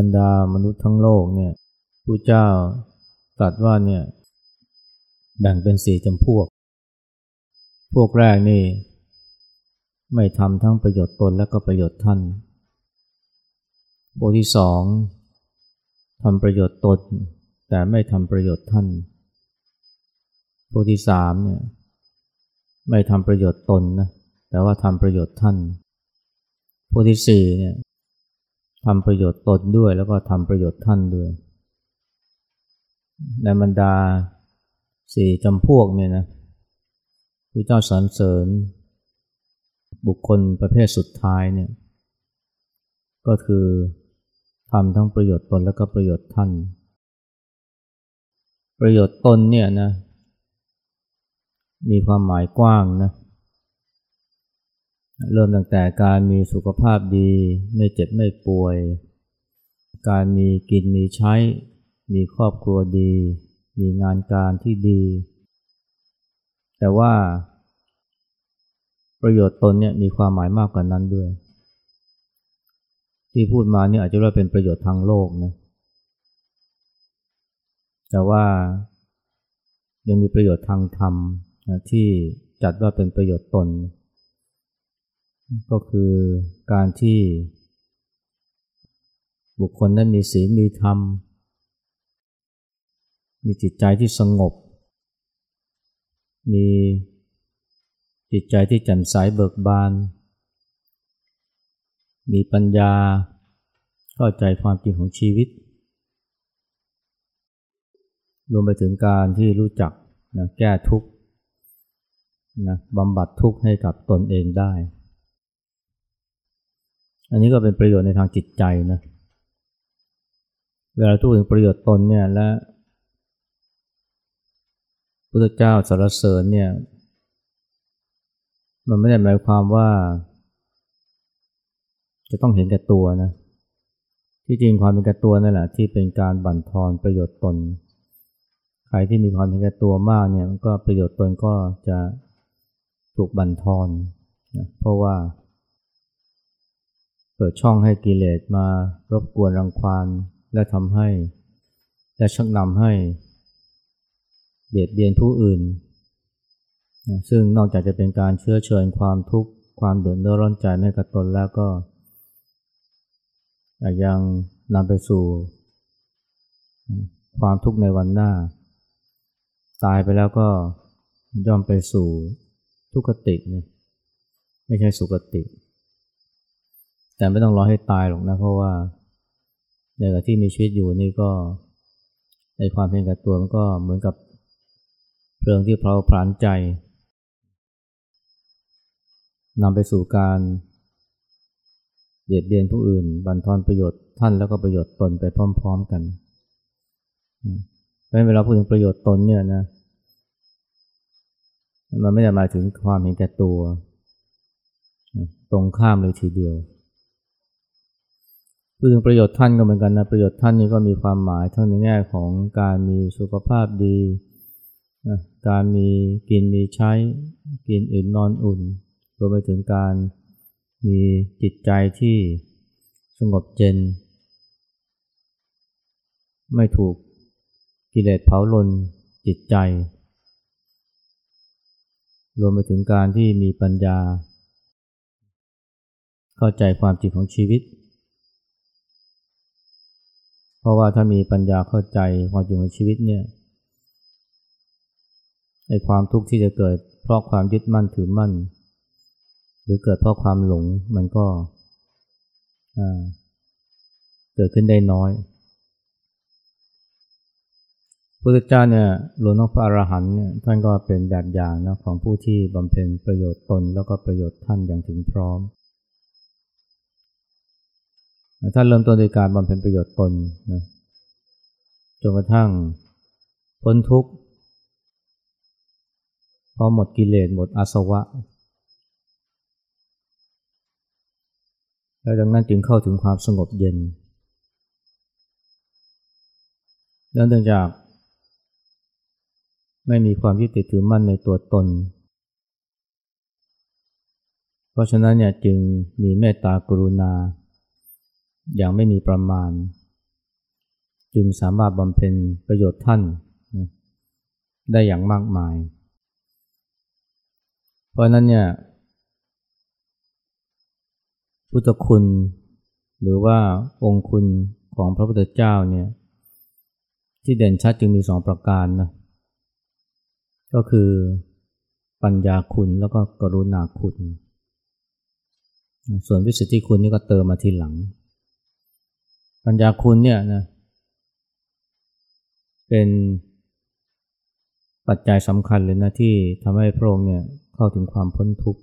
บรรดามนุษย์ทั้งโลกเนี่ยผู้เจ้าตรัสว่าเนี่ยแบ่งเป็นสี่จำพวก พวกแรกนี่ ไม่ทำทั้งประโยชน์ตนและก็ประโยชน์ท่าน พวกที่สองทำประโยชน์ตนแต่ไม่ทำประโยชน์ท่าน พวกที่สามเนี่ยไม่ทำประโยชน์ตนนะแต่ว่าทำประโยชน์ท่าน พวกที่สี่เนี่ย ทำประโยชน์ตนด้วยแล้วก็ทำประโยชน์ท่านด้วย ในบรรดาสี่จำพวกเนี่ยนะพระเจ้าสรรเสริญ บุคคลประเภทสุดท้ายเนี่ย ก็คือทำทั้งประโยชน์ตนแล้วก็ประโยชน์ท่าน ประโยชน์ตนเนี่ยนะ มีความหมายกว้างนะ เริ่มตั้งแต่การมีสุขภาพดี ไม่เจ็บไม่ป่วย การมีกินมีใช้ มีครอบครัวดี มีงานการที่ดี แต่ว่าประโยชน์ตนเนี่ยมีความหมายมากกว่านั้นด้วย ที่พูดมาเนี่ยอาจจะเรียกเป็นประโยชน์ทางโลกนะแต่ว่ายังมีประโยชน์ทางธรรมที่จัดว่าเป็นประโยชน์ตน ก็คือการที่บุคคลนั้นมีศีลมีธรรม มีจิตใจที่สงบ มีจิตใจที่แจ่มใสเบิกบาน มีปัญญาเข้าใจความจริงของชีวิต รวมไปถึงการที่รู้จักนะแก้ทุกข์นะบำบัดทุกข์ให้กับตนเองได้ อันนี้ก็เป็นประโยชน์ในทางจิตใจนะ เวลาทูดถึงประโยชน์ตนเนี่ยและพระเจ้าสรรเสริญเนี่ย มันไม่ได้หมายความว่า จะต้องเห็นแก่ตัวนะ ที่จริงความเป็นแก่ตัวนั่นแหละที่เป็นการบั่นทอนประโยชน์ตน ใครที่มีความเป็นแก่ตัวมากเนี่ยก็ประโยชน์ตนก็จะถูกบั่นทอนนะเพราะว่า เปิดช่องให้กิเลสมารบกวนรังควานและทำให้ และชักนำให้ เบียดเบียนผู้อื่น ซึ่งนอกจากจะเป็นการเชื้อเชิญความทุกข์ความเดือดร้อนใจให้กับตนแล้วก็ ยังนำไปสู่ ความทุกข์ในวันหน้า ตายไปแล้วก็ย่อมไปสู่ทุกขติไม่ใช่สุขติ แต่ไม่ต้องรอให้ตายหรอกนะ เพราะว่าในขณะที่มีชีวิตอยู่นี่ก็ในความเพียงกับตัวมันก็เหมือนกับเพลิงที่เผาผลาญใจนำไปสู่การเบียดเบียนผู้อื่น บันทอนประโยชน์ท่านแล้วก็ประโยชน์ตนไปพร้อม ๆกันเพราะเวลาพูดถึงประโยชน์ตนเนี่ยนะ มันไม่ได้หมายถึงความเห็นแก่ตัว ตรงข้ามเลยทีเดียว พูดถึงประโยชน์ท่านก็เหมือนกันนะ ประโยชน์ท่านนี่ก็มีความหมายทั้งในแง่ของการมีสุขภาพดีนะการมีกินมีใช้ กินอื่นนอนอุ่นรวมไปถึงการมีจิตใจที่สงบเย็น ไม่ถูกกิเลสเผาลนจิตใจ รวมไปถึงการที่มีปัญญา เข้าใจความจริงของชีวิต เพราะว่าถ้ามีปัญญาเข้าใจความจริงของชีวิตเนี่ยไอ้ความทุกข์ที่จะเกิด เพราะความยึดมั่นถือมั่น หรือเกิดเพราะความหลงมันก็เกิดขึ้นได้น้อยพุทธเจ้าเนี่ยหลวงพ่อพระอรหันต์เนี่ยท่านก็เป็นแบบอย่างนะของผู้ที่บำเพ็ญประโยชน์ตนแล้วก็ประโยชน์ท่านอย่างถึงพร้อม ถ้าเริ่มต้นโดยการบำเพ็ญประโยชน์ตนนะจนกระทั่งพ้นทุกข์พอหมดกิเลสหมดอาสวะ แล้วดังนั้นจึงเข้าถึงความสงบเย็นเนื่องจาก ไม่มีความยึดติดถือมั่นในตัวตน เพราะฉะนั้นเนี่ยจึงมีเมตตากรุณา อย่างไม่มีประมาณ จึงสามารถบำเพ็ญประโยชน์ท่านนะได้อย่างมากมาย เพราะนั้นเนี่ยพุทธคุณ หรือว่าองค์คุณของพระพุทธเจ้าเนี่ยที่เด่นชัดจึงมีสองประการนะก็คือปัญญาคุณแล้วก็กรุณาคุณ ส่วนวิสุทธิคุณนี่ก็เติมมาทีหลัง ปัญญาคุณเนี่ยนะเป็นปัจจัยสำคัญเลยนะที่ทำให้พระองค์เนี่ยเข้าถึงความพ้นทุกข์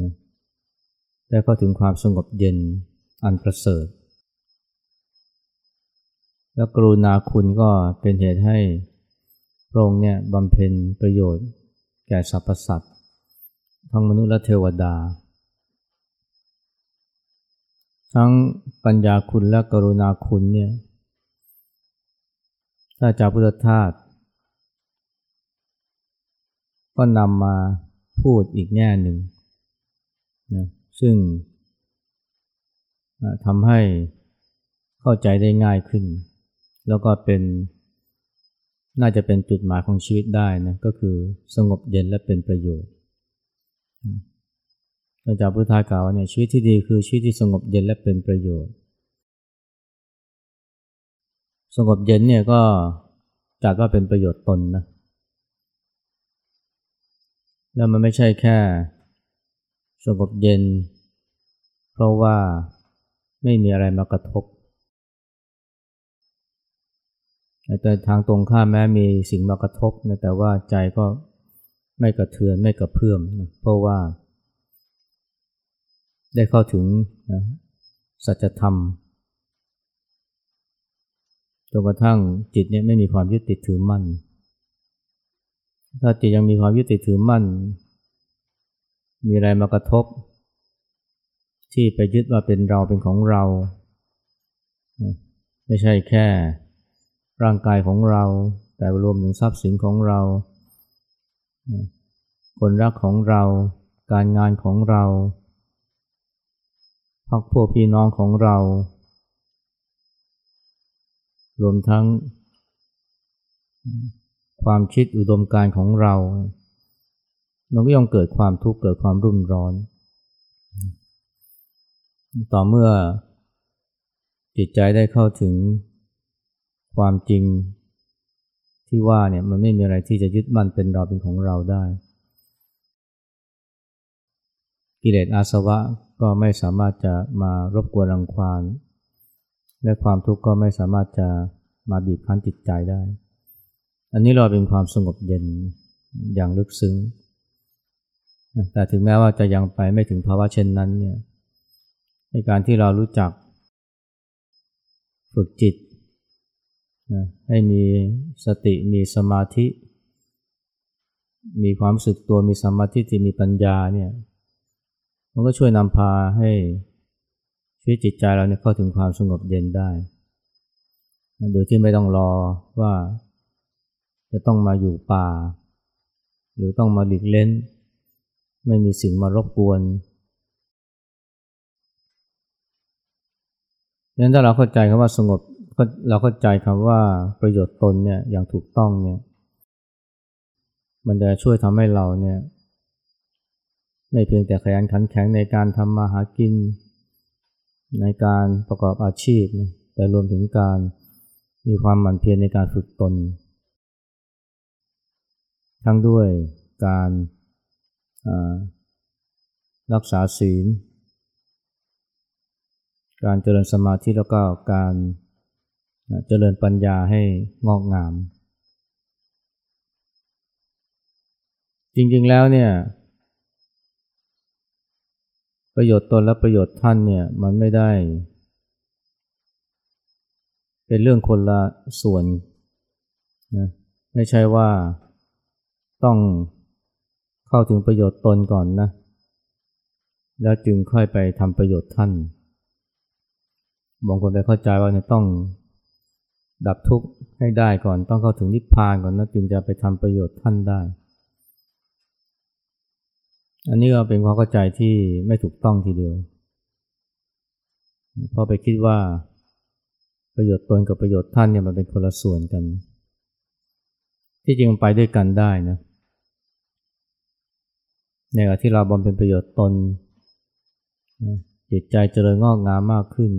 นะและเข้าถึงความสงบเย็นอันประเสริฐ แล้วกรุณาคุณก็เป็นเหตุให้พระองค์เนี่ยบำเพ็ญประโยชน์แก่สรรพสัตว์ทั้งมนุษย์และเทวดา ทั้งปัญญาคุณและกรุณาคุณเนี่ยถ้าจากพุทธทาสก็นำมาพูดอีกแง่หนึ่งนะซึ่งทำให้เข้าใจได้ง่ายขึ้น แล้วก็เป็นน่าจะเป็นจุดหมายของชีวิตได้นะก็คือสงบเย็นและเป็นประโยชน์ อาจารย์พุทธากล่าวเนี่ยชีวิตที่ดีคือชีวิตที่สงบเย็นและเป็นประโยชน์ สงบเย็นเนี่ยก็จัดว่าเป็นประโยชน์ตนนะ แล้วมันไม่ใช่แค่ สงบเย็น เพราะว่าไม่มีอะไรมากระทบแต่ทางตรงข้ามแม้มีสิ่งมากระทบนะแต่ว่าใจก็ไม่กระเทือนไม่กระเพื่อมนะเพราะว่า ได้เข้าถึงนะสัจธรรมจนกระทั่งจิตเนี่ยไม่มีความยึดติดถือมั่น ถ้าจิตยังมีความยึดติดถือมั่น มีอะไรมากระทบ ที่ไปยึดว่าเป็นเราเป็นของเรา ไม่ใช่แค่ร่างกายของเรา แต่รวมถึงทรัพย์สินของเรา คนรักของเรา การงานของเรา พักพวกพี่น้องของเรา รวมทั้ง ความคิดอุดมการของเรา มันก็ย่อมเกิดความทุกข์เกิดความรุ่มร้อน ต่อเมื่อจิตใจได้เข้าถึงความจริงที่ว่าเนี่ยมันไม่มีอะไรที่จะยึดมั่นเป็นเราเป็นของเราได้ กิเลสอาสวะก็ไม่สามารถจะมารบกวนรังควานและความทุกข์ก็ไม่สามารถจะมาบีบคั้นจิตใจได้ อันนี้เราเป็นความสงบเย็นอย่างลึกซึ้ง แต่ถึงแม้ว่าจะยังไปไม่ถึงภาวะเช่นนั้นเนี่ย ในการที่เรารู้จัก ฝึกจิตนะให้มีสติมีสมาธิ มีความรู้สึกตัวมีสมาธิที่มีปัญญาเนี่ย มันก็ช่วยนำพาให้ชีวิตจิตใจเราเนี่ยเข้าถึงความสงบเย็นได้ โดยที่ไม่ต้องรอว่าจะต้องมาอยู่ป่า หรือต้องมาหลีกเล่น ไม่มีสิ่งมารบกวนงั้นถ้าเราเข้าใจคำว่าสงบเราเข้าใจคำว่าประโยชน์ตนเนี่ยอย่างถูกต้องเนี่ยมันจะช่วยทำให้เราเนี่ย ไม่เพียงแต่ขยันขันแข็งในการทำมาหากิน ในการประกอบอาชีพ แต่รวมถึงการมีความหมั่นเพียรในการฝึกตน ทั้งด้วยการรักษาศีล การเจริญสมาธิแล้วก็การเจริญปัญญาให้งอกงาม จริงๆแล้วเนี่ย ประโยชน์ตนและประโยชน์ท่านเนี่ยมันไม่ได้ เป็นเรื่องคนละส่วนนะไม่ใช่ว่าต้องเข้าถึงประโยชน์ตนก่อนนะ แล้วจึงค่อยไปทำประโยชน์ท่านบางคนไปเข้าใจว่าเนี่ยต้องดับทุกข์ให้ได้ก่อน ต้องเข้าถึงนิพพานก่อนนะจึงจะไปทำประโยชน์ท่านได้ อันนี้ก็เป็นความเข้าใจที่ไม่ถูกต้องทีเดียว เพราะไปคิดว่าประโยชน์ตนกับประโยชน์ท่านเนี่ยมันเป็นคนละส่วนกัน ที่จริงมันไปด้วยกันได้นะในขณะที่เราบำเพ็ญประโยชน์ตนจิตใจเจริญงอกงามมากขึ้น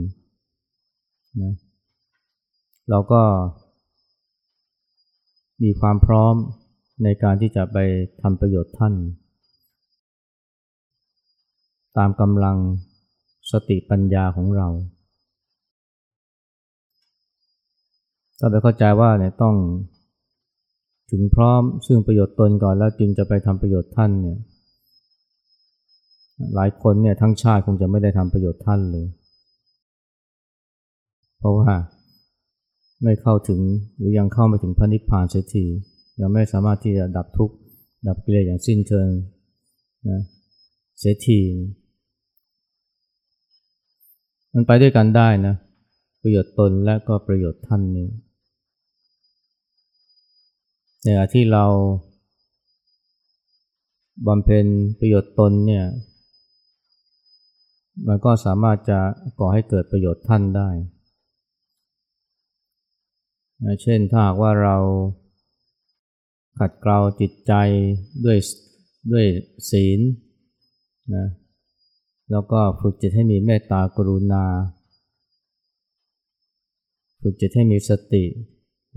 นะเราก็มีความพร้อมในการที่จะไปทำประโยชน์ท่าน ตามกำลังสติปัญญาของเราถ้าไปเข้าใจว่าเนี่ยต้องถึงพร้อมซึ่งประโยชน์ตนก่อนแล้วจึงจะไปทำประโยชน์ท่านเนี่ยหลายคนเนี่ยทั้งชาติคงจะไม่ได้ทำประโยชน์ท่านเลย เพราะว่าไม่เข้าถึงหรือยังเข้าไม่ถึงพระนิพพานเสียทียังไม่สามารถที่จะดับทุกข์ดับกิเลสอย่างสิ้นเชิงนะเสียที มันไปด้วยกันได้นะ ประโยชน์ตนและก็ประโยชน์ท่านนี่ในขณะที่เราบำเพ็ญประโยชน์ตนเนี่ย มันก็สามารถจะก่อให้เกิดประโยชน์ท่านได้เช่นถ้าหากว่าเราขัดเกลาจิตใจด้วยด้วยศีลนะ แล้วก็ฝึกจิตให้มีเมตตากรุณา ฝึกจิตให้มีสติ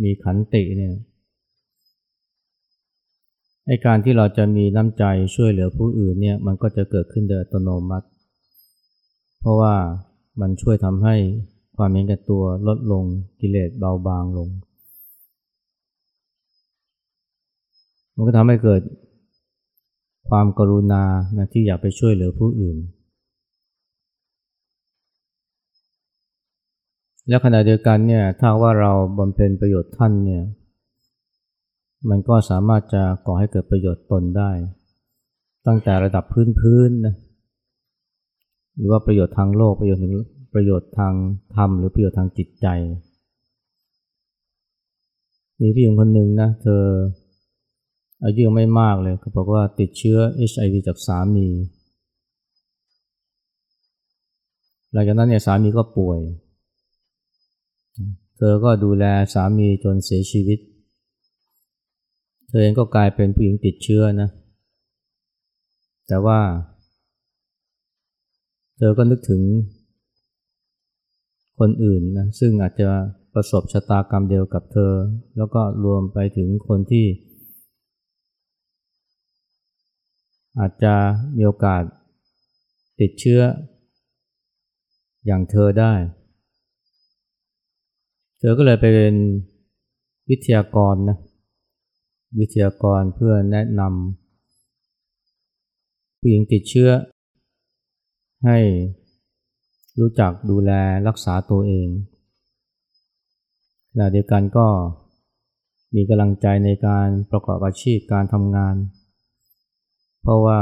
มีขันติเนี่ยไอการที่เราจะมีน้ำใจช่วยเหลือผู้อื่นเนี่ยมันก็จะเกิดขึ้นโดยอัตโนมัติ เพราะว่ามันช่วยทำให้ความเห็นแก่ตัวลดลงกิเลสเบาบางลง มันก็ทำให้เกิดความกรุณานะที่อยากไปช่วยเหลือผู้อื่น และขณะเดียวกันเนี่ยถ้าว่าเราบำเพ็ญประโยชน์ท่านเนี่ยมันก็สามารถจะก่อให้เกิดประโยชน์ตนได้ ตั้งแต่ระดับพื้นๆนะหรือว่าประโยชน์ทางโลกประโยชน์ถึงประโยชน์ทางธรรมหรือประโยชน์ทางจิตใจ มีผู้หญิงคนหนึ่งนะเธออายุยังไม่มากเลยเขาบอกว่าติดเชื้อ HIV จากสามี หลังจากนั้นเนี่ยสามีก็ป่วย เธอก็ดูแลสามีจนเสียชีวิต เธอเองก็กลายเป็นผู้หญิงติดเชื้อนะ แต่ว่า เธอก็นึกถึงคนอื่นนะซึ่งอาจจะประสบชะตากรรมเดียวกับเธอ แล้วก็รวมไปถึงคนที่ อาจจะมีโอกาสติดเชื้ออย่างเธอได้ เธอก็เลยไปเป็นวิทยากรนะวิทยากรเพื่อแนะนำผู้หญิงติดเชื้อ ให้รู้จักดูแลรักษาตัวเองขณะเดียวกันก็มีกำลังใจในการประกอบอาชีพการทำงาน เพราะว่า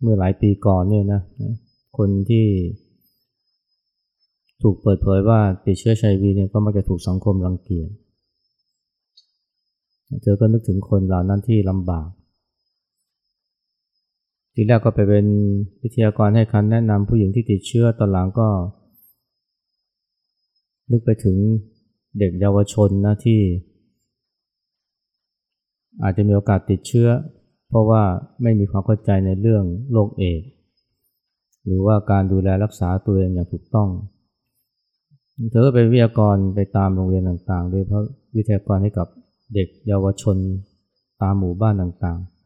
เมื่อหลายปีก่อนเนี่ยนะคนที่ ถูกเปิดเผยว่าติดเชื้อชัยวีเนี่ยก็มักจะถูกสังคมรังเกียจเธอก็นึกถึงคนเหล่านั้นที่ลำบาก ทีแรกก็ไปเป็นวิทยากรให้คำแนะนำผู้หญิงที่ติดเชื้อตอนหลังก็ นึกไปถึงเด็กเยาวชนนะที่ อาจจะมีโอกาสติดเชื้อ เพราะว่าไม่มีความเข้าใจในเรื่องโรคเอดหรือว่าการดูแลรักษาตัวเองอย่างถูกต้อง เธอก็เป็นวิทยากรไปตามโรงเรียนต่างๆ โดยเพราะวิทยากรให้กับเด็กเยาวชนตามหมู่บ้านต่างๆ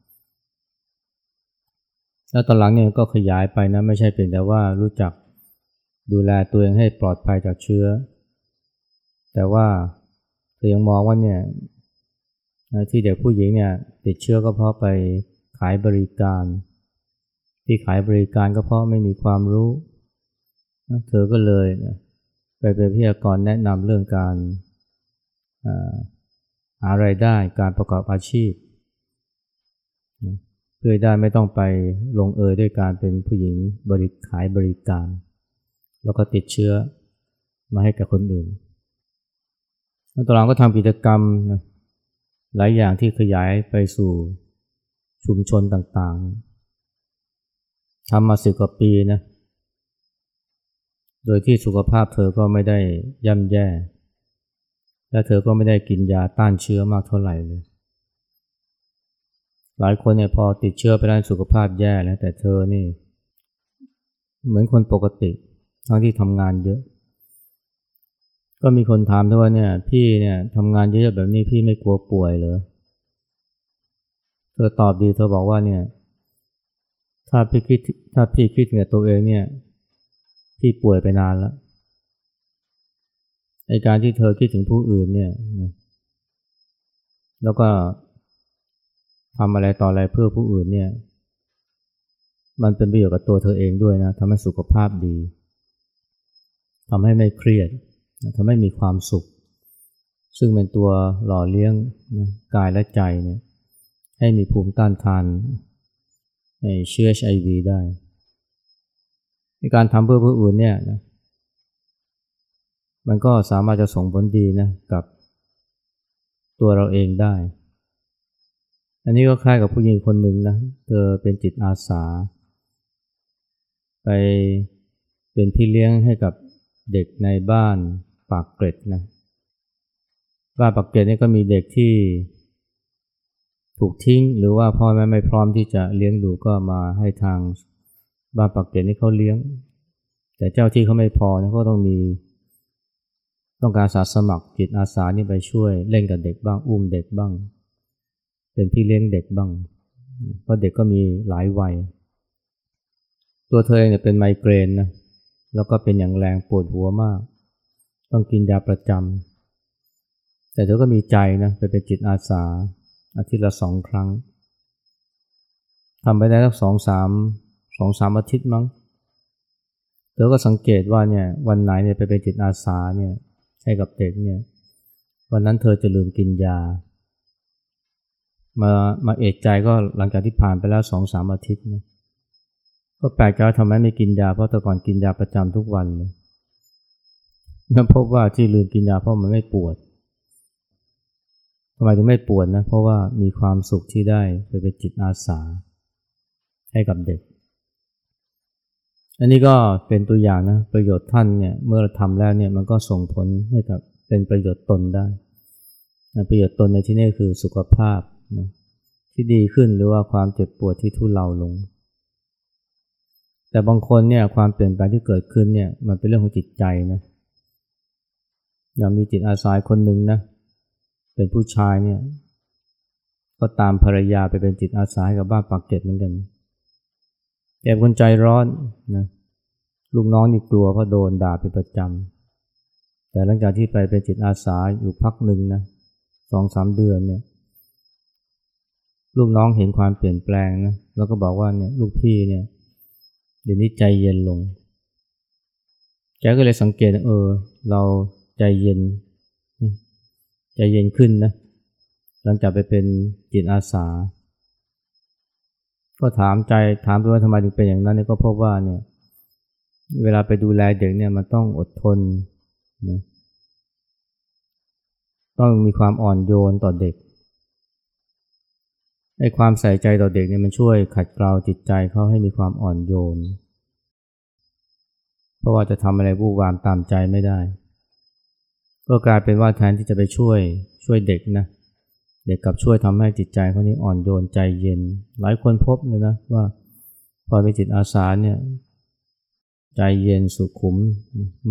แล้วตอนหลังเนี่ยก็ขยายไปนะไม่ใช่เพียงแต่ว่ารู้จักดูแลตัวเองให้ปลอดภัยจากเชื้อ แต่ว่าเธอยังมองว่าเนี่ยที่เด็กผู้หญิงเนี่ยติดเชื้อก็เพราะไปขายบริการ ที่ขายบริการก็เพราะไม่มีความรู้ เธอก็เลย ไปเป็นพิทยากรแนะนำเรื่องการหาไรายได้การประกอบอาชีพ เพื่อได้ไม่ต้องไปลงเอยด้วยการเป็นผู้หญิงบริขายบริการ แล้วก็ติดเชื้อมาให้กับคนอื่นแล้วตอนหลังก็ทำกิจกรรมหลายอย่างที่ขยายไปสู่ชุมชนต่างๆทำมาสิบกว่าปีนะ โดยที่สุขภาพเธอก็ไม่ได้ย่ำแย่ และเธอก็ไม่ได้กินยาต้านเชื้อมากเท่าไหร่เลย หลายคนเนี่ยพอติดเชื้อไปแล้วสุขภาพแย่แล้วแต่เธอนี่ เหมือนคนปกติ ทั้งที่ทำงานเยอะ ก็มีคนถามด้วยว่าเนี่ย พี่เนี่ยทำงานเยอะแบบนี้พี่ไม่กลัวป่วยเหรอเธอตอบดีเธอบอกว่าเนี่ย ถ้าพี่คิดถ้าพี่คิดกับตัวเองเนี่ย ที่ป่วยไปนานแล้วในการที่เธอคิดถึงผู้อื่นเนี่ยแล้วก็ทำอะไรต่ออะไรเพื่อผู้อื่นเนี่ย มันเป็นประโยชน์กับตัวเธอเองด้วยนะทำให้สุขภาพดีทำให้ไม่เครียดทำให้มีความสุข ซึ่งเป็นตัวหล่อเลี้ยงนะกายและใจเนี่ยให้มีภูมิต้านทานเชื้อ HIV ได้ การทำเพื่อผู้อื่นเนี่ยนะมันก็สามารถจะส่งผลดีนะกับตัวเราเองได้ อันนี้ก็คล้ายกับผู้หญิงคนหนึ่งนะเธอเป็นจิตอาสา ไปเป็นพี่เลี้ยงให้กับเด็กในบ้านปากเกร็ดนะบ้านปากเกร็ดนี่ก็มีเด็กที่ถูกทิ้งหรือว่าพ่อแม่ไม่พร้อมที่จะเลี้ยงดูก็มาให้ทาง บ้านปักเกร็ดนี่เขาเลี้ยง แต่เจ้าที่เขาไม่พอนะก็ต้องมีต้องการสาสมัครจิตอาสานี่ไปช่วยเล่นกับเด็กบ้าง อุ้มเด็กบ้าง เป็นพี่เลี้ยงเด็กบ้าง เพราะเด็กก็มีหลายวัย ตัวเธอเองเนี่ยเป็นไมเกรนนะแล้วก็เป็นอย่างแรงปวดหัวมาก ต้องกินยาประจำแต่เธอก็มีใจนะไปเป็นจิตอาสาอาทิตย์ละสองครั้งทำไปได้สักสองสาม สองสามอาทิตย์มั้งเธอก็สังเกตว่าเนี่ยวันไหนเนี่ยไปเป็นจิตอาสาเนี่ยให้กับเด็กเนี่ยวันนั้นเธอจะลืมกินยา มามาเอกใจก็หลังจากที่ผ่านไปแล้วสองสามอาทิตย์นะก็แปลกใจทำไมไม่กินยาเพราะแต่ก่อนกินยาประจำทุกวันเลยนั่นพบว่าที่ลืมกินยาเพราะมันไม่ปวดทำไมถึงไม่ปวดนะเพราะว่ามีความสุขที่ได้ไปเป็นจิตอาสาให้กับเด็ก อันนี้ก็เป็นตัวอย่างนะประโยชน์ท่านเนี่ยเมื่อเราทำแล้วเนี่ยมันก็ส่งผลให้กับเป็นประโยชน์ตนได้ประโยชน์ตนในที่นี้คือสุขภาพนะที่ดีขึ้นหรือว่าความเจ็บปวดที่ทุเลาลง แต่บางคนเนี่ยความเปลี่ยนแปลงที่เกิดขึ้นเนี่ยมันเป็นเรื่องของจิตใจนะอย่างมีจิตอาสาคนหนึ่งนะเป็นผู้ชายเนี่ยก็ตามภรรยาไปเป็นจิตอาสากับบ้านปากเก็ตเหมือนกัน แอบคนใจร้อนนะลูกน้องนี่กลัวเพราะโดนด่าเป็นประจำแต่หลังจากที่ไปเป็นจิตอาสาอยู่พักหนึ่งนะสองสามเดือนเนี่ย ลูกน้องเห็นความเปลี่ยนแปลงนะแล้วก็บอกว่าเนี่ยลูกพี่เนี่ยเดี๋ยวนี้ใจเย็นลง แกก็เลยสังเกตเออ เราใจเย็น ใจเย็นขึ้นนะหลังจากไปเป็นจิตอาสา ก็ถามใจถามด้วยว่าทำไมถึงเป็นอย่างนั้นเนี่ยก็พบว่าเนี่ย เวลาไปดูแลเด็กเนี่ยมันต้องอดทนนะต้องมีความอ่อนโยนต่อเด็กไอ้ความใส่ใจต่อเด็กเนี่ยมันช่วยขัดเกลาจิตใจเขาให้มีความอ่อนโยน เพราะว่าจะทำอะไรวู่วามตามใจไม่ได้ ก็กลายเป็นว่าแทนที่จะไปช่วยช่วยเด็กนะ เด็กกับช่วยทำให้จิตใจเขานี้อ่อนโยนใจเย็น หลายคนพบเลยนะว่าพอไปจิตอาสาเนี่ยใจเย็นสุขุม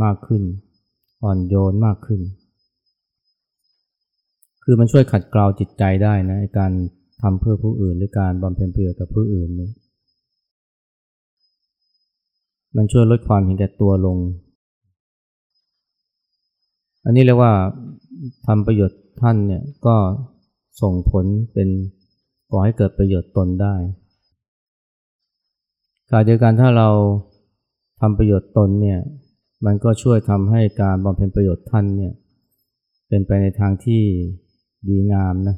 มากขึ้น อ่อนโยนมากขึ้น คือมันช่วยขัดเกลาจิตใจได้นะการทำเพื่อผู้อื่น หรือการบำเพ็ญประโยชน์กับผู้อื่นนี่มันช่วยลดความเห็นแก่ตัวลง อันนี้เรียกว่าทำประโยชน์ท่านเนี่ยก็ ส่งผลเป็นก่อให้เกิดประโยชน์ตนได้ขณะเดียวกันถ้าเราทำประโยชน์ตนเนี่ยมันก็ช่วยทำให้การบำเพ็ญประโยชน์ท่านเนี่ยเป็นไปในทางที่ดีงามนะ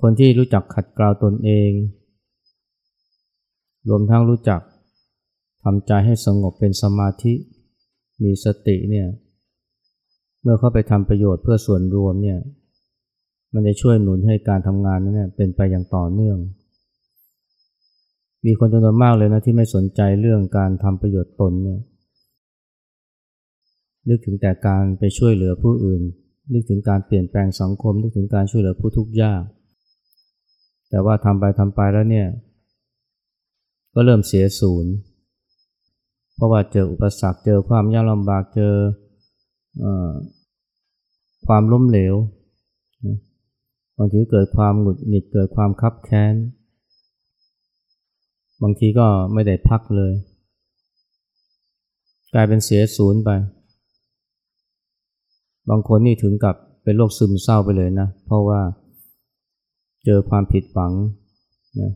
คนที่รู้จักขัดเกลาตนเอง รวมทั้งรู้จักทำใจให้สงบเป็นสมาธิมีสติเนี่ยเมื่อเข้าไปทำประโยชน์เพื่อส่วนรวมเนี่ย มันจะช่วยหนุนให้การทำงานนั้นเนี่ยเป็นไปอย่างต่อเนื่อง มีคนจำนวนมากเลยนะที่ไม่สนใจเรื่องการทำประโยชน์ตนเนี่ยนึกถึงแต่การไปช่วยเหลือผู้อื่น นึกถึงการเปลี่ยนแปลงสังคม นึกถึงการช่วยเหลือผู้ทุกข์ยาก แต่ว่าทำไปทำไปแล้วเนี่ย ก็เริ่มเสียศูนย์ เพราะว่าเจออุปสรรค เจอความยากลำบาก เจออความล้มเหลว บางทีเกิดความหงุดหงิดเกิดความคับแค้น บางทีก็ไม่ได้พักเลย กลายเป็นเสียศูนย์ไป บางคนนี่ถึงกับเป็นโรคซึมเศร้าไปเลยนะ เพราะว่าเจอความผิดหวังนะ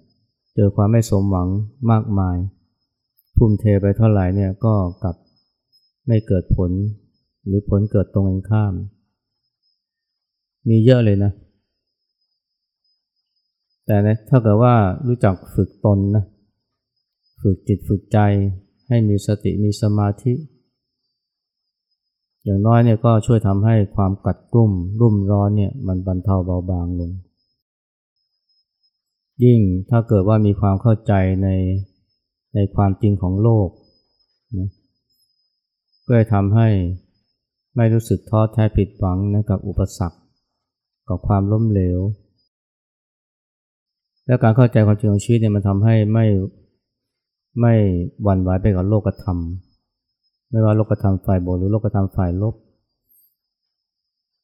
เจอความไม่สมหวังมากมาย ทุ่มเทไปเท่าไหร่เนี่ยก็กลับไม่เกิดผล หรือผลเกิดตรงกันข้าม มีเยอะเลยนะ แต่นะถ้าเกิดว่ารู้จักฝึกตนนะฝึกจิตฝึกใจให้มีสติมีสมาธิ อย่างน้อยเนี่ยก็ช่วยทำให้ความกัดกลุ่มรุ่มร้อนเนี่ยมันบรรเทาเบาบางลง ยิ่งถ้าเกิดว่ามีความเข้าใจในในความจริงของโลกนะก็จะทำให้ไม่รู้สึกท้อแท้ผิดหวังนะกับอุปสรรค กับความล้มเหลว และการเข้าใจความจริงของชีวิตเนี่ยมันทำให้ไม่ไม่หวั่นไหวไปกับโลกธรรม ไม่ว่าโลกธรรมฝ่ายบวกหรือโลกธรรมฝ่ายลบ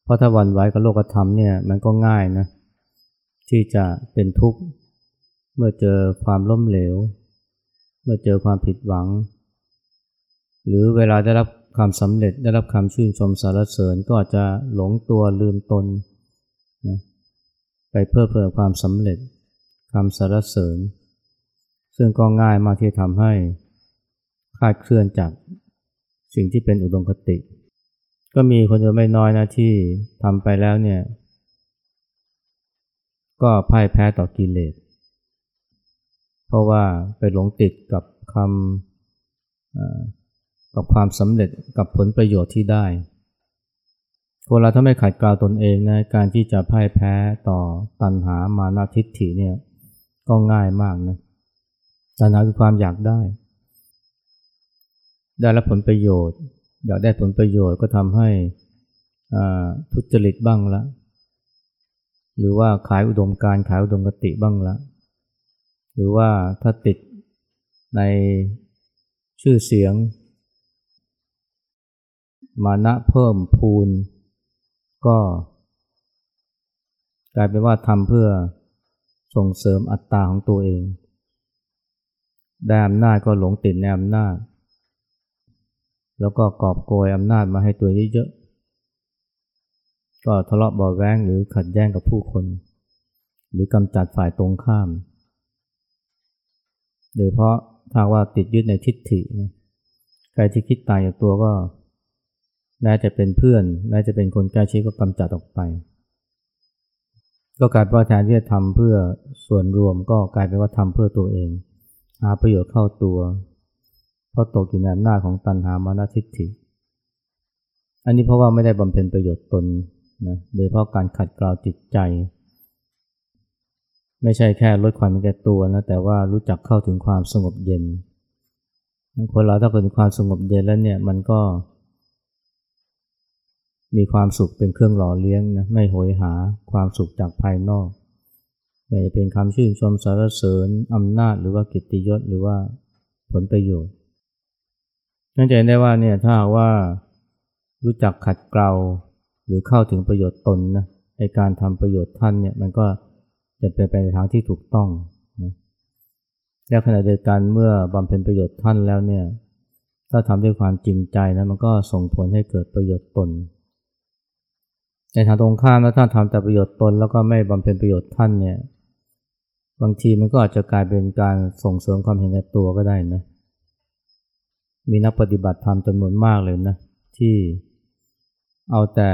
เพราะถ้าหวั่นไหวกับโลกธรรมเนี่ยมันก็ง่ายนะที่จะเป็นทุกข์เมื่อเจอความล้มเหลว เมื่อเจอความผิดหวัง หรือเวลาได้รับความสำเร็จได้รับคำชื่นชมสรรเสริญก็อาจจะหลงตัวลืมตนนะไปเพื่อเพื่อความสำเร็จ คำสรรเสริญ ซึ่งก็ง่ายมากที่ทำให้คาดเคลื่อนจากสิ่งที่เป็นอุดมคติ ก็มีคนจะไม่น้อยนะที่ทำไปแล้วเนี่ย ก็พ่ายแพ้ต่อกิเลส เพราะว่าไปหลงติดกับคำกับความสำเร็จกับผลประโยชน์ที่ได้คนเราถ้าไม่ขัดเกลาตนเองนะการที่จะพ่ายแพ้ต่อตัณหามานาทิฏฐิเนี่ย ก็ง่ายมากนะตัณหาคือความอยากได้ ได้รับผลประโยชน์ อยากได้ผลประโยชน์ก็ทำให้ทุจริตบ้างละ หรือว่าขายอุดมการขายอุดมกติบ้างละ หรือว่าถ้าติดในชื่อเสียง มานะเพิ่มพูนก็กลายเป็นว่าทำเพื่อ ส่งเสริมอัตตาของตัวเอง ได้อำนาจก็หลงติดในอำนาจ แล้วก็กอบโกยอำนาจมาให้ตัวเยอะๆ ก็ทะเลาะเบาแวงหรือขัดแย้งกับผู้คน หรือกำจัดฝ่ายตรงข้าม โดยเพราะถ้าว่าติดยึดในทิฏฐิ ใครที่คิดตายจากตัวก็แม้จะเป็นเพื่อนแม้จะเป็นคนใกล้ชิดก็กำจัดออกไป ก็กลายเป็นว่าแทนที่จะทำเพื่อส่วนรวมก็กลายเป็นว่าทำเพื่อตัวเอง หาประโยชน์เข้าตัว เพราะตกอยู่ในอำนาจของตัณหามานาทิฏฐิ อันนี้เพราะว่าไม่ได้บำเพ็ญประโยชน์ตนนะโดยเพราะการขัดเกลาจิตใจ ไม่ใช่แค่ลดความเป็นแก่ตัวนะแต่ว่ารู้จักเข้าถึงความสงบเย็นคนเราถ้าเกิดความสงบเย็นแล้วเนี่ยมันก็ มีความสุขเป็นเครื่องหล่อเลี้ยงนะไม่โหยหาความสุขจากภายนอกไม่จะเป็นคำชื่นชมสรรเสริญอำนาจหรือว่ากิตติยศหรือว่าผลประโยชน์นั่นจะได้ว่าเนี่ยถ้าว่ารู้จักขัดเกลาหรือเข้าถึงประโยชน์ตนนะในการทำประโยชน์ท่านเนี่ยมันก็จะเป็นไปในทางที่ถูกต้องนะและขณะเดียวกันเมื่อบำเพ็ญประโยชน์ท่านแล้วเนี่ยถ้าทำด้วยความจริงใจนะมันก็ส่งผลให้เกิดประโยชน์ตน ในทางตรงข้ามแล้วถ้าทำแต่ประโยชน์ตนแล้วก็ไม่บำเพ็ญประโยชน์ท่านเนี่ย บางทีมันก็อาจจะกลายเป็นการส่งเสริมความเห็นแก่ตัวก็ได้นะ มีนักปฏิบัติธรรมจำนวนมากเลยนะ ที่เอาแต่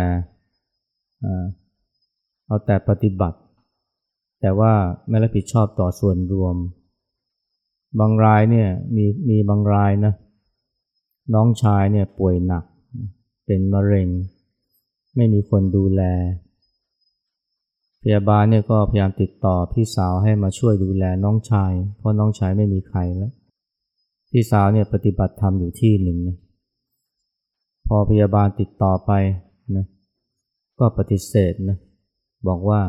เอาแต่ปฏิบัติ แต่ว่าไม่รับผิดชอบต่อส่วนรวม บางรายเนี่ยมีมีบางรายนะ น้องชายเนี่ยป่วยหนัก เป็นมะเร็ง ไม่มีคนดูแล พยาบาลเนี่ยก็พยายามติดต่อพี่สาวให้มาช่วยดูแลน้องชาย เพราะน้องชายไม่มีใครแล้ว พี่สาวเนี่ยปฏิบัติธรรมอยู่ที่หนึ่งนะพอพยาบาลติดต่อไปนะก็ปฏิเสธนะบอกว่า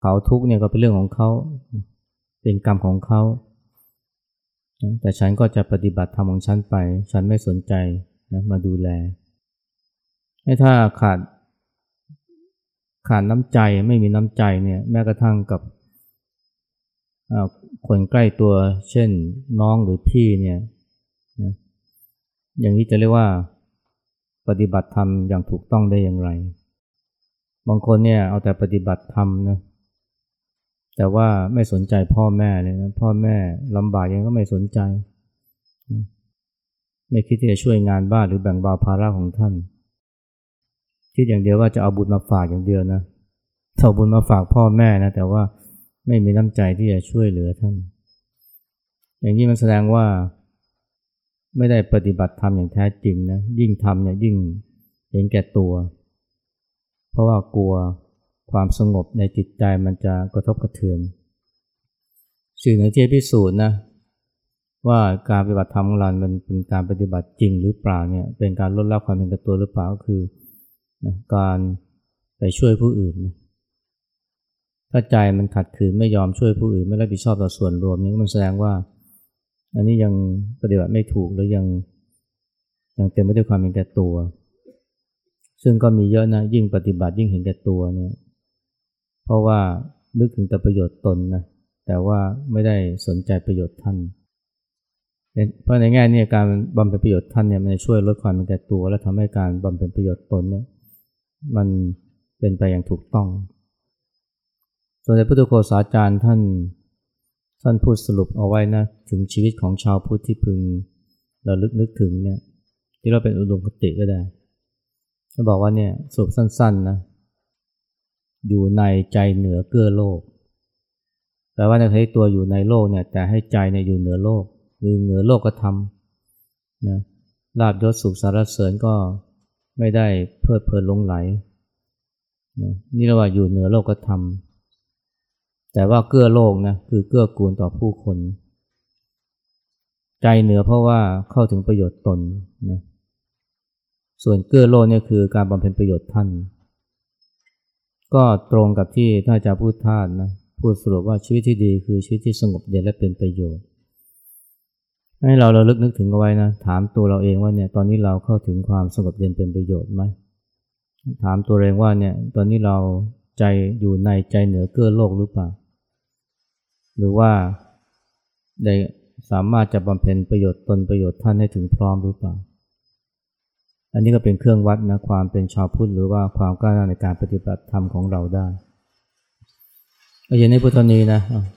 เขาทุกเนี่ยก็เป็นเรื่องของเขาเป็นกรรมของเขาแต่ฉันก็จะปฏิบัติธรรมของฉันไป ฉันไม่สนใจนะมาดูแล ถ้าขาดขาดน้ำใจไม่มีน้ำใจเนี่ยแม้กระทั่งกับคนใกล้ตัวเช่นน้องหรือพี่เนี่ยนะอย่างนี้จะเรียกว่าปฏิบัติธรรมอย่างถูกต้องได้อย่างไร บางคนเนี่ยเอาแต่ปฏิบัติธรรมนะแต่ว่าไม่สนใจพ่อแม่เลยนะพ่อแม่ลำบากยังก็ไม่สนใจ ไม่คิดที่จะช่วยงานบ้านหรือแบ่งเบาภาระของท่าน คิดอย่างเดียวว่าจะเอาบุญมาฝากอย่างเดียวนะเอาบุญมาฝากพ่อแม่นะแต่ว่าไม่มีน้ำใจที่จะช่วยเหลือท่าน อย่างนี้มันแสดงว่า ไม่ได้ปฏิบัติธรรมอย่างแท้จริงนะยิ่งทำเนี่ยยิ่งเห็นแก่ตัว เพราะว่ากลัวความสงบในจิตใจมันจะกระทบกระเทือนสิ่งหนึ่งที่พิสูจน์นะว่าการปฏิบัติธรรมของเรามันเป็นการปฏิบัติจริงหรือเปล่าเนี่ยเป็นการลดละความเป็นกระตัวหรือเปล่าก็คือ นะการไปช่วยผู้อื่นนะถ้าใจมันขัดขืนไม่ยอมช่วยผู้อื่น ไม่รับผิดชอบต่อส่วนรวมนี่มันแสดงว่า อันนี้ยังปฏิบัติไม่ถูกหรือยังยังเต็มไปด้วยความเห็นแก่ตัว ซึ่งก็มีเยอะนะยิ่งปฏิบัติยิ่งเห็นแก่ตัวเนี่ยเพราะว่านึกถึงแต่ประโยชน์ตนนะแต่ว่าไม่ได้สนใจประโยชน์ท่าน เพราะในแง่นี้การบำเพ็ญประโยชน์ท่านเนี่ยมันช่วยลดความเป็นแก่ตัว และทำให้การบำเพ็ญประโยชน์ตนเนี่ย มันเป็นไปอย่างถูกต้อง ส่วนในพุทธโฆษาจารย์ท่านท่านพูดสรุปเอาไว้นะ ถึงชีวิตของชาวพุทธที่พึงเราลึกนึกถึงเนี่ยที่เราเป็นอุดมคติก็ได้เขาบอกว่าเนี่ยสรุปสั้นๆนะอยู่ในใจเหนือเกื้อโลกแปลว่าในให้ตัวอยู่ในโลกเนี่ยแต่ให้ใจเนี่ยอยู่เหนือโลกหรือเหนือโลกก็ทำนะลาบยศสุขสารเสริญก็ ไม่ได้เพลิดเพลินลงไหลนะนี่เรียกว่าอยู่เหนือโลกธรรม แต่ว่าเกื้อโลกนะคือเกื้อกูลต่อผู้คน ใจเหนือเพราะว่าเข้าถึงประโยชน์ตนนะส่วนเกื้อโลกเนี่ยคือการบำเพ็ญประโยชน์ท่าน ก็ตรงกับที่ท่านอาจารย์พูดท่านนะพูดสรุปว่าชีวิตที่ดีคือชีวิตที่สงบเย็นและเป็นประโยชน์ ให้เราเราลึกนึกถึงเอาไว้นะ ถามตัวเราเองว่าเนี่ยตอนนี้เราเข้าถึงความสงบเย็นเป็นประโยชน์ไหมถามตัวเองว่าเนี่ยตอนนี้เราใจอยู่ในใจเหนือเกื้อโลกหรือเปล่า หรือว่าได้สามารถจะบำเพ็ญประโยชน์ตนประโยชน์ท่านให้ถึงพร้อมหรือเปล่า อันนี้ก็เป็นเครื่องวัดนะความเป็นชาวพุทธหรือว่าความกล้าในการปฏิบัติธรรมของเราได้เอาอย่างนี้พุทธนี้นะ